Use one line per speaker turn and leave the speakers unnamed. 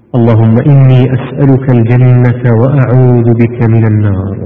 اللهم إني أسألك الجنة وأعوذ بك من النار.